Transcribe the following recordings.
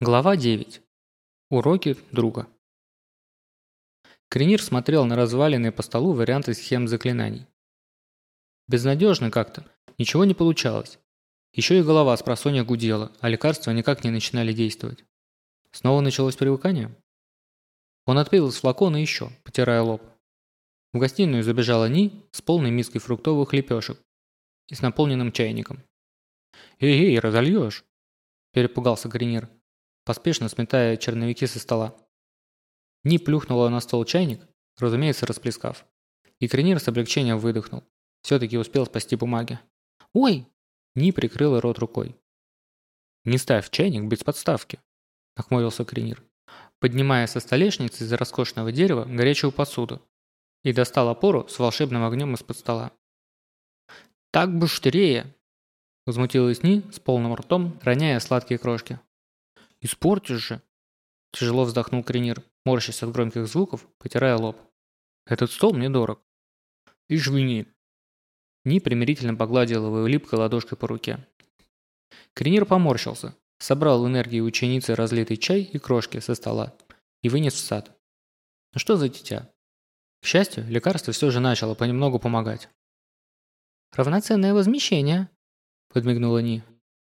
Глава 9. Уроки друга. Кренир смотрел на разваленные по столу варианты схем заклинаний. Безнадежно как-то, ничего не получалось. Еще и голова с просонья гудела, а лекарства никак не начинали действовать. Снова началось привыкание? Он отпил из флакона еще, потирая лоб. В гостиную забежала Ни с полной миской фруктовых лепешек и с наполненным чайником. «Эй-эй, разольешь!» – перепугался Кренир поспешно сметая черновики со стола. Ни плюхнула на стол чайник, разумеется, расплескав. И Кренир с облегчением выдохнул. Все-таки успел спасти бумаги. «Ой!» Ни прикрыла рот рукой. «Не ставь чайник без подставки», – нахмурился Кренир, поднимая со столешницы из роскошного дерева горячую посуду и достал опору с волшебным огнем из-под стола. «Так быстрее!» – возмутилась Ни с полным ртом, роняя сладкие крошки. «Испортишь же!» Тяжело вздохнул Кренир, морщась от громких звуков, потирая лоб. «Этот стол мне дорог». «Извини». Ни примирительно погладил его липкой ладошкой по руке. Кренир поморщился, собрал энергию ученицы разлитый чай и крошки со стола и вынес в сад. Ну что за дитя? К счастью, лекарство все же начало понемногу помогать. «Равноценное возмещение», – подмигнула Ни.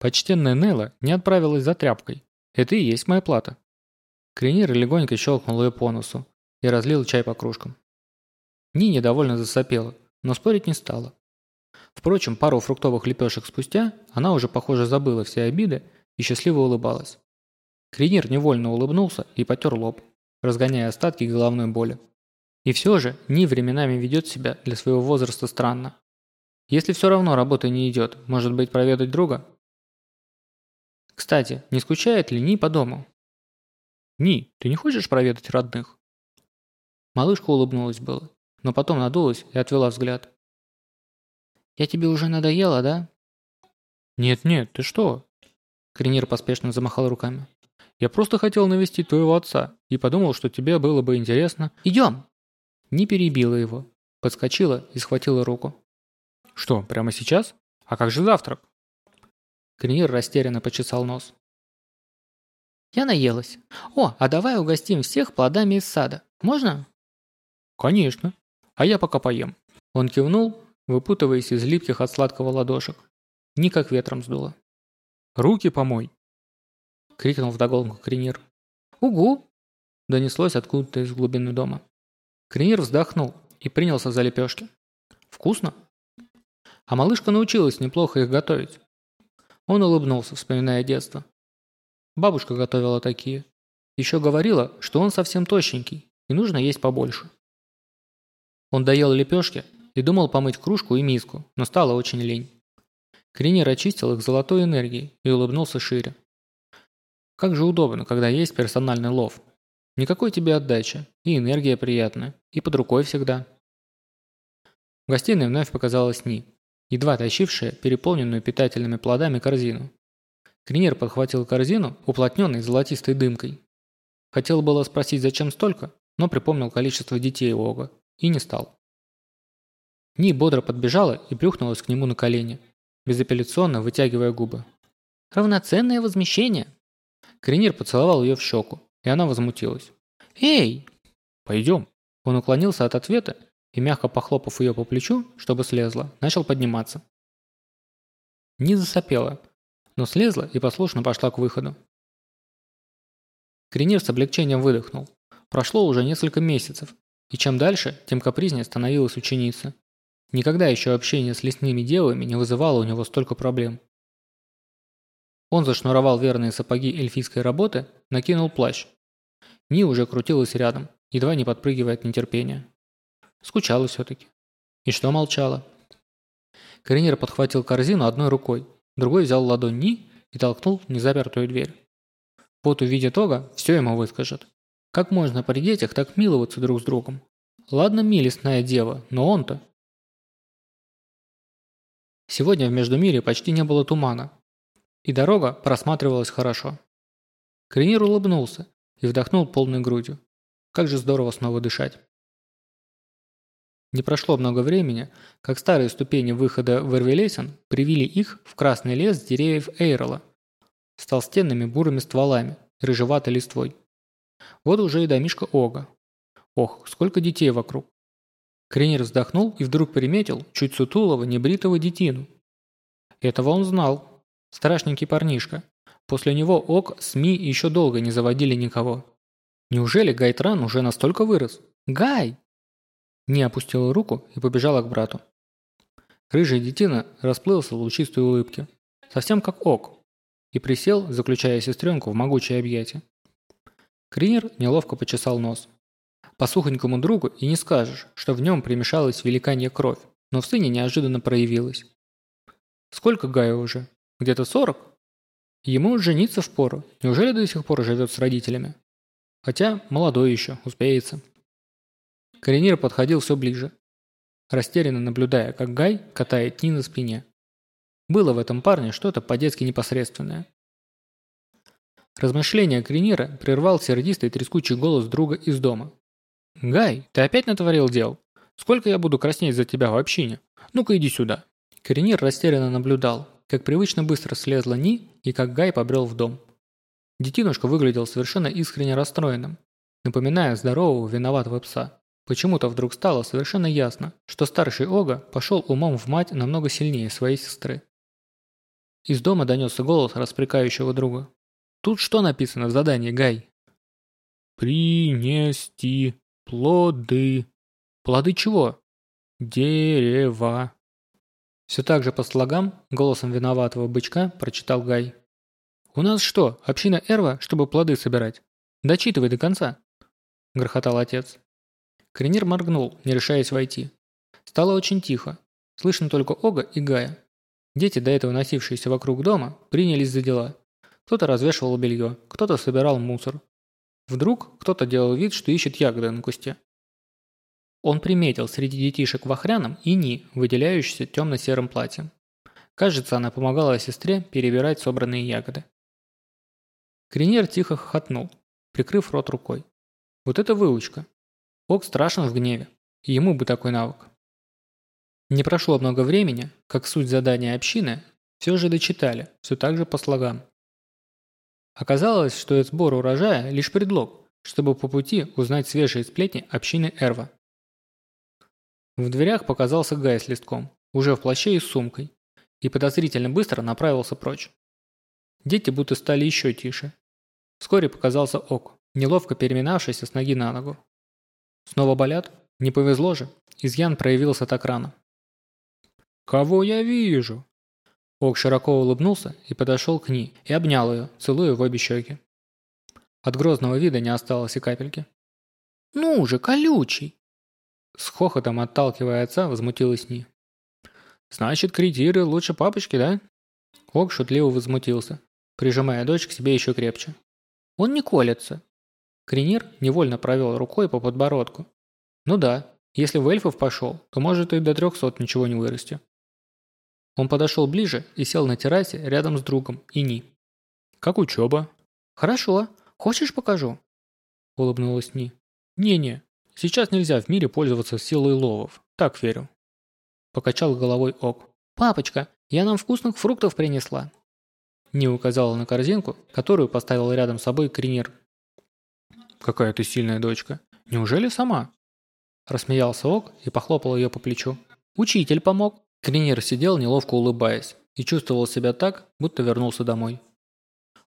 Почтенная Нелла не отправилась за тряпкой, это и есть моя плата. Кренир легонько щелкнул ее по носу и разлил чай по кружкам. Ни недовольно засопела, но спорить не стала. Впрочем, пару фруктовых лепешек спустя она уже, похоже, забыла все обиды и счастливо улыбалась. Кренир невольно улыбнулся и потер лоб, разгоняя остатки головной боли. И все же Ни временами ведет себя для своего возраста странно. Если все равно работа не идет, может быть проведать друга? Кстати, не скучает ли Ни по дому? Ни, ты не хочешь проведать родных? Малышка улыбнулась было, но потом надулась и отвела взгляд. Я тебе уже надоела, да? Нет-нет, ты что? Кренир поспешно замахал руками. Я просто хотел навестить твоего отца и подумал, что тебе было бы интересно. Идем! Не перебила его, подскочила и схватила руку. Что, прямо сейчас? А как же завтрак? Кренир растерянно почесал нос. «Я наелась. О, а давай угостим всех плодами из сада. Можно?» «Конечно. А я пока поем». Он кивнул, выпутываясь из липких от сладкого ладошек. Никак ветром сдуло. «Руки помой!» — крикнул вдогонку Кренир. «Угу!» — донеслось откуда-то из глубины дома. Кренир вздохнул и принялся за лепешки. «Вкусно?» А малышка научилась неплохо их готовить. Он улыбнулся, вспоминая детство. Бабушка готовила такие. Еще говорила, что он совсем тощенький, и нужно есть побольше. Он доел лепешки и думал помыть кружку и миску, но стало очень лень. Кринер очистил их золотой энергией и улыбнулся шире. Как же удобно, когда есть персональный лов. Никакой тебе отдачи, и энергия приятная, и под рукой всегда. В гостиной вновь показалась Ни едва тащившая переполненную питательными плодами корзину. Кринер подхватил корзину, уплотненной золотистой дымкой. Хотел было спросить, зачем столько, но припомнил количество детей Ога и не стал. Ни бодро подбежала и плюхнулась к нему на колени, безапелляционно вытягивая губы. «Равноценное возмещение!» Кринер поцеловал ее в щеку, и она возмутилась. «Эй!» «Пойдем!» Он уклонился от ответа и, мягко похлопав ее по плечу, чтобы слезла, начал подниматься. Не засопела, но слезла и послушно пошла к выходу. Кренир с облегчением выдохнул. Прошло уже несколько месяцев, и чем дальше, тем капризнее становилась ученица. Никогда еще общение с лесными девами не вызывало у него столько проблем. Он зашнуровал верные сапоги эльфийской работы, накинул плащ. Ни уже крутилась рядом, едва не подпрыгивая от нетерпения. Скучала все-таки. И что молчала? Коренер подхватил корзину одной рукой, другой взял ладонь Ни и толкнул незапертую дверь. Вот увидя Тога, все ему выскажет. Как можно при детях так миловаться друг с другом? Ладно, милостная дева, но он-то... Сегодня в Междумире почти не было тумана, и дорога просматривалась хорошо. Кренир улыбнулся и вдохнул полной грудью. Как же здорово снова дышать. Не прошло много времени, как старые ступени выхода в Эрвелесен привели их в красный лес деревьев Эйрола с толстенными бурыми стволами, и рыжеватой листвой. Вот уже и домишка Ога. Ох, сколько детей вокруг. Кренер вздохнул и вдруг приметил чуть сутулого, небритого детину. Этого он знал. Страшненький парнишка. После него ок СМИ еще долго не заводили никого. Неужели Гайтран уже настолько вырос? Гай! Не опустила руку и побежала к брату. Рыжий детина расплылся в лучистой улыбке. Совсем как ок. И присел, заключая сестренку в могучее объятие. Кринер неловко почесал нос. По сухонькому другу и не скажешь, что в нем примешалась великанья кровь, но в сыне неожиданно проявилась. Сколько Гаю уже? Где-то сорок? Ему жениться впору. Неужели до сих пор живет с родителями? Хотя молодой еще, успеется. Коренир подходил все ближе, растерянно наблюдая, как Гай катает Ни на спине. Было в этом парне что-то по-детски непосредственное. Размышления Кринира прервал сердистый трескучий голос друга из дома. «Гай, ты опять натворил дел? Сколько я буду краснеть за тебя в общине? Ну-ка иди сюда». Коренир растерянно наблюдал, как привычно быстро слезла Ни и как Гай побрел в дом. Детинушка выглядел совершенно искренне расстроенным, напоминая здорового виноватого пса. Почему-то вдруг стало совершенно ясно, что старший Ога пошел умом в мать намного сильнее своей сестры. Из дома донесся голос распрекающего друга. «Тут что написано в задании, Гай?» «Принести плоды». «Плоды чего?» «Дерева». Все так же по слогам, голосом виноватого бычка, прочитал Гай. «У нас что, община Эрва, чтобы плоды собирать? Дочитывай до конца!» – грохотал отец. Кренир моргнул, не решаясь войти. Стало очень тихо. Слышно только Ога и Гая. Дети, до этого носившиеся вокруг дома, принялись за дела. Кто-то развешивал белье, кто-то собирал мусор. Вдруг кто-то делал вид, что ищет ягоды на кусте. Он приметил среди детишек в охряном и Ни, выделяющейся темно-серым платьем. Кажется, она помогала сестре перебирать собранные ягоды. Кринер тихо хохотнул, прикрыв рот рукой. Вот это выучка. Ок страшен в гневе, и ему бы такой навык. Не прошло много времени, как суть задания общины все же дочитали, все так же по слогам. Оказалось, что этот сбор урожая – лишь предлог, чтобы по пути узнать свежие сплетни общины Эрва. В дверях показался Гай с листком, уже в плаще и с сумкой, и подозрительно быстро направился прочь. Дети будто стали еще тише. Вскоре показался Ок, неловко переминавшийся с ноги на ногу. Снова болят? Не повезло же. Изъян проявился так рано. «Кого я вижу?» Ок широко улыбнулся и подошел к ней и обнял ее, целуя в обе щеки. От грозного вида не осталось и капельки. «Ну же, колючий!» С хохотом отталкивая отца, возмутилась Ни. «Значит, кредиры лучше папочки, да?» Ок шутливо возмутился, прижимая дочь к себе еще крепче. «Он не колется». Кринир невольно провел рукой по подбородку. «Ну да, если в эльфов пошел, то может и до трехсот ничего не вырасти». Он подошел ближе и сел на террасе рядом с другом и Ни. «Как учеба?» «Хорошо. Хочешь покажу?» Улыбнулась Ни. «Не-не, Сейчас нельзя в мире пользоваться силой ловов. Так верю. Покачал головой Ок. Папочка, я нам вкусных фруктов принесла. Не указала на корзинку, которую поставил рядом с собой Кринер. Какая ты сильная дочка. Неужели сама? Рассмеялся Ок и похлопал ее по плечу. Учитель помог. Кринер сидел, неловко улыбаясь, и чувствовал себя так, будто вернулся домой.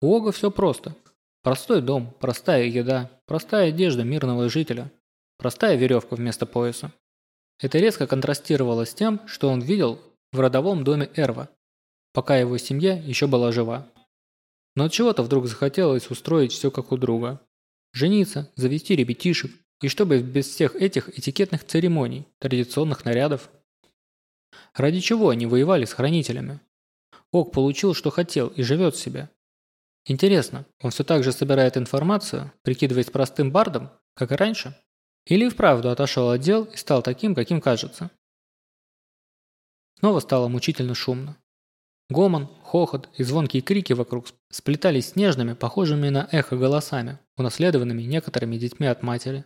У Ога все просто. Простой дом, простая еда, простая одежда мирного жителя, Простая веревка вместо пояса. Это резко контрастировало с тем, что он видел в родовом доме Эрва, пока его семья еще была жива. Но от чего-то вдруг захотелось устроить все как у друга. Жениться, завести ребятишек, и чтобы без всех этих этикетных церемоний, традиционных нарядов. Ради чего они воевали с хранителями? Ок получил, что хотел, и живет себе. Интересно, он все так же собирает информацию, прикидываясь простым бардом, как и раньше? Или вправду отошел от дел и стал таким, каким кажется. Снова стало мучительно шумно. Гомон, хохот и звонкие крики вокруг сплетались с нежными, похожими на эхо голосами, унаследованными некоторыми детьми от матери.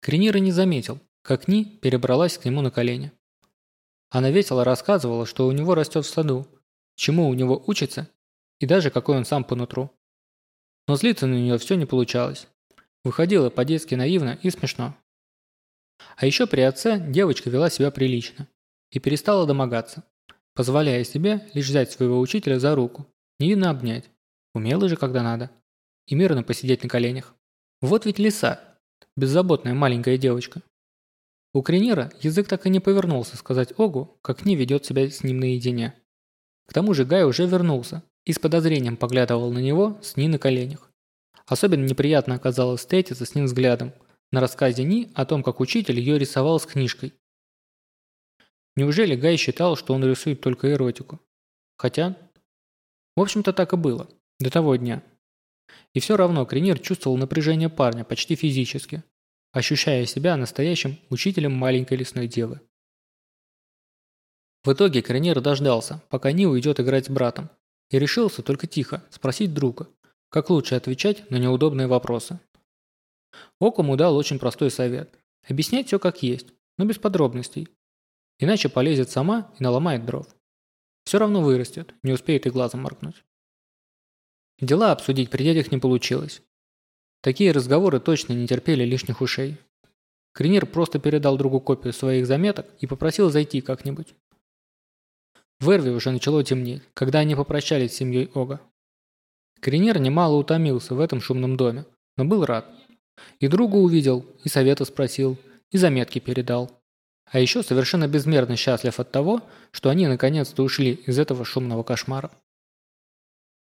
Кренира не заметил, как Ни перебралась к нему на колени. Она весело рассказывала, что у него растет в саду, чему у него учится и даже какой он сам по нутру. Но злиться на нее все не получалось. Выходило по-детски наивно и смешно. А еще при отце девочка вела себя прилично и перестала домогаться, позволяя себе лишь взять своего учителя за руку, невинно обнять, умела же когда надо, и мирно посидеть на коленях. Вот ведь лиса, беззаботная маленькая девочка. У Кренира язык так и не повернулся сказать Огу, как не ведет себя с ним наедине. К тому же Гай уже вернулся и с подозрением поглядывал на него с Ни на коленях. Особенно неприятно оказалось встретиться с ним взглядом на рассказе Ни о том, как учитель ее рисовал с книжкой. Неужели Гай считал, что он рисует только эротику? Хотя, в общем-то так и было, до того дня. И все равно Кренир чувствовал напряжение парня почти физически, ощущая себя настоящим учителем маленькой лесной девы. В итоге Кренир дождался, пока Ни уйдет играть с братом, и решился только тихо спросить друга, как лучше отвечать на неудобные вопросы. Окому дал очень простой совет – объяснять все как есть, но без подробностей. Иначе полезет сама и наломает дров. Все равно вырастет, не успеет и глазом моргнуть. Дела обсудить при детях не получилось. Такие разговоры точно не терпели лишних ушей. Кринер просто передал другу копию своих заметок и попросил зайти как-нибудь. В Эрве уже начало темнеть, когда они попрощались с семьей Ога. Кринер немало утомился в этом шумном доме, но был рад. И другу увидел, и совета спросил, и заметки передал. А еще совершенно безмерно счастлив от того, что они наконец-то ушли из этого шумного кошмара.